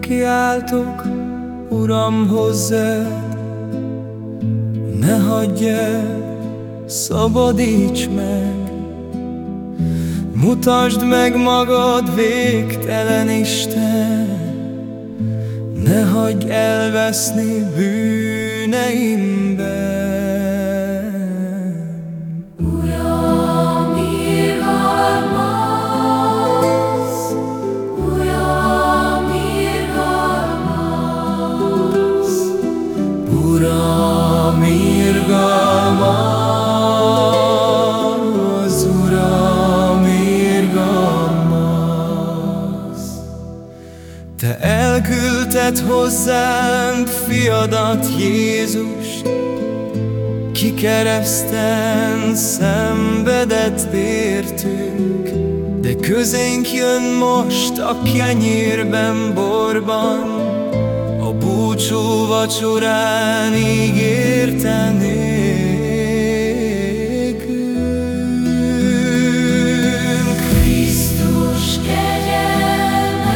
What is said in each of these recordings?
kiáltok, Uram, hozzád, ne hagyj el, szabadíts meg. Mutasd meg magad, végtelen Isten, ne hagyj elveszni bűneimben. Irgalmaz, Uram, irgalmaz. Te elküldted hozzánk fiadat Jézus, ki kereszten szenvedett értünk, de közénk jön most a kenyérben, borban, búcsú vacsorán ígérte. Krisztus kegyelmez,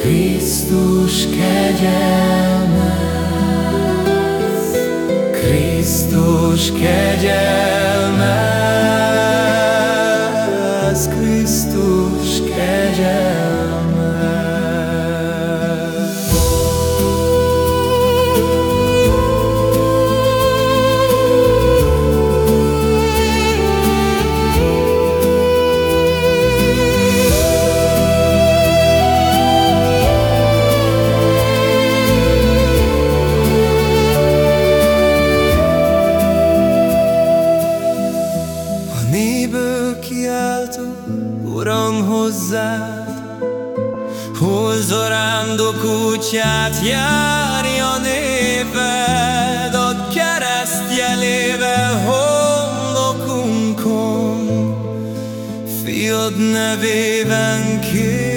Krisztus kegyelmez, Krisztus kegyelmez, Krisztus kegyelmez. Kiáltok, Uram, hozzád, Hol zarándok útját járja néped, A kereszt jelével homlokunkon, Fiad nevében kér.